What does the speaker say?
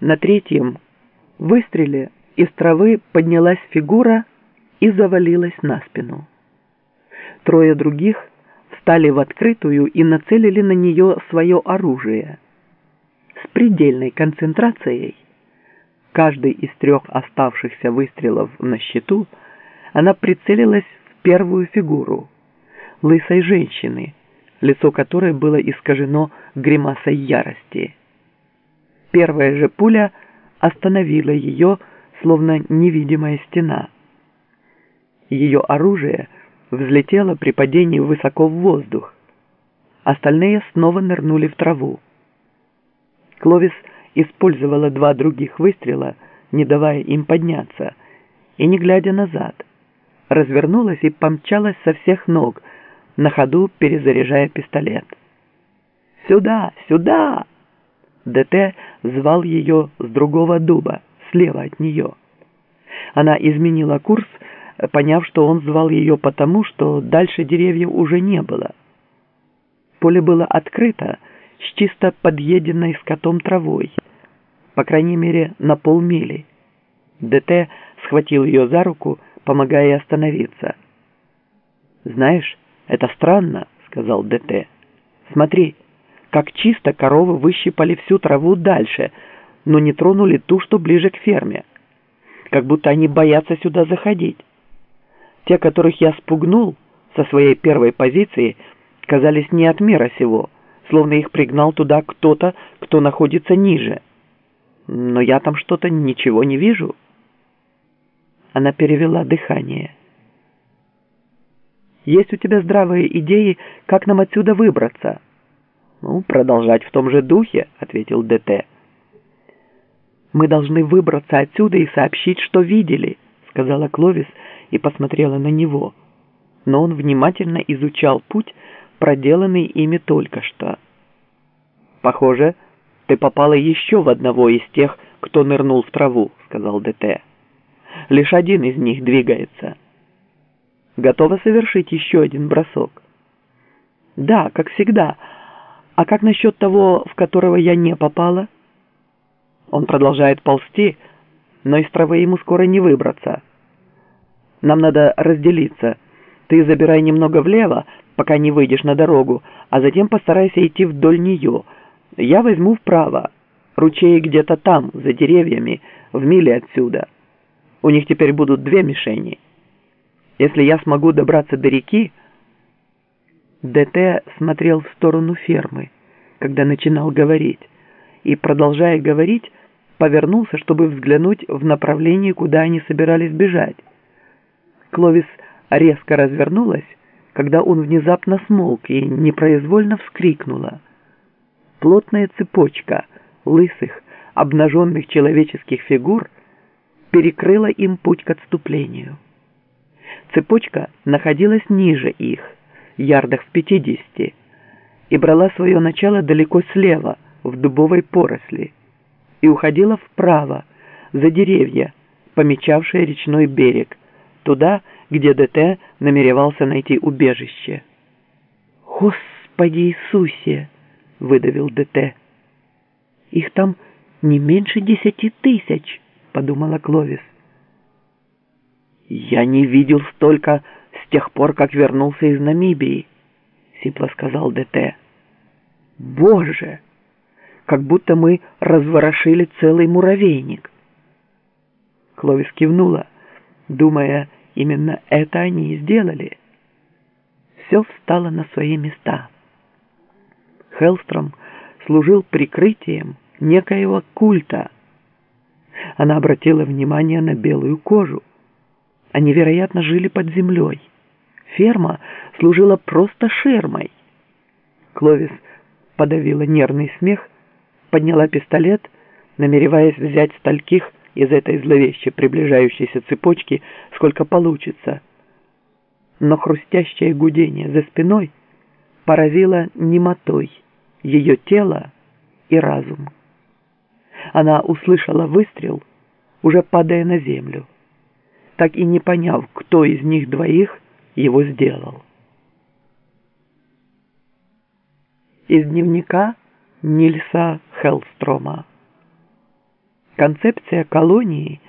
На третьем выстреле из травы поднялась фигура и завалилась на спину. Трое других встали в открытую и нацелили на нее свое оружие. С предельной концентрацией каждый из трех оставшихся выстрелов на счету она прицелилась в первую фигуру лысой женщины, лицо которой было искажено гримасой ярости. Первая же пуля остановила ее, словно невидимая стена. Ее оружие взлетело при падении высоко в воздух. Остальные снова нырнули в траву. Кловис использовала два других выстрела, не давая им подняться, и, не глядя назад, развернулась и помчалась со всех ног, на ходу перезаряжая пистолет. «Сюда! Сюда!» ДТ звал ее с другого дуба, слева от нее. Она изменила курс, поняв, что он звал ее потому, что дальше деревьев уже не было. Поле было открыто, с чисто подъеденной скотом травой, по крайней мере, на полмили. ДТ схватил ее за руку, помогая остановиться. «Знаешь, это странно», — сказал ДТ. «Смотри» как чисто коровы выщипали всю траву дальше, но не тронули ту, что ближе к ферме. Как будто они боятся сюда заходить. Те, которых я спугнул со своей первой позиции, казались не от мира сего, словно их пригнал туда кто-то, кто находится ниже. Но я там что-то ничего не вижу. Она перевела дыхание. «Есть у тебя здравые идеи, как нам отсюда выбраться?» «Ну, продолжать в том же духе», — ответил ДТ. «Мы должны выбраться отсюда и сообщить, что видели», — сказала Кловис и посмотрела на него. Но он внимательно изучал путь, проделанный ими только что. «Похоже, ты попала еще в одного из тех, кто нырнул в траву», — сказал ДТ. «Лишь один из них двигается. Готова совершить еще один бросок?» «Да, как всегда», а как насчет того, в которого я не попала? Он продолжает ползти, но из травы ему скоро не выбраться. Нам надо разделиться. Ты забирай немного влево, пока не выйдешь на дорогу, а затем постарайся идти вдоль нее. Я возьму вправо. Ручей где-то там, за деревьями, в миле отсюда. У них теперь будут две мишени. Если я смогу добраться до реки, ДТ смотрел в сторону фермы, когда начинал говорить, и, продолжая говорить, повернулся, чтобы взглянуть в направлении, куда они собирались бежать. Кловис резко развернулась, когда он внезапно смолк и непроизвольно вскрикнула. Плотная цепочка лысых, обнаженных человеческих фигур перекрыла им путь к отступлению. Цепочка находилась ниже их, ярдах в пятидесяти, и брала свое начало далеко слева, в дубовой поросли, и уходила вправо, за деревья, помечавшие речной берег, туда, где ДТ намеревался найти убежище. «Господи Иисусе!» — выдавил ДТ. «Их там не меньше десяти тысяч!» — подумала Кловис. «Я не видел столько с тех пор, как вернулся из Намибии», — сипло сказал ДТ. «Боже! Как будто мы разворошили целый муравейник!» Кловис кивнула, думая, именно это они и сделали. Все встало на свои места. Хелстром служил прикрытием некоего культа. Она обратила внимание на белую кожу. Они, вероятно, жили под землей. Ферма служила просто ширмой. Кловис подавила нервный смех, подняла пистолет, намереваясь взять стольких из этой зловеще приближающейся цепочки, сколько получится. Но хрустящее гудение за спиной поразило немотой ее тело и разум. Она услышала выстрел, уже падая на землю, так и не поняв, кто из них двоих его сделал. Из дневника Нильса Хеллстрома Концепция колонии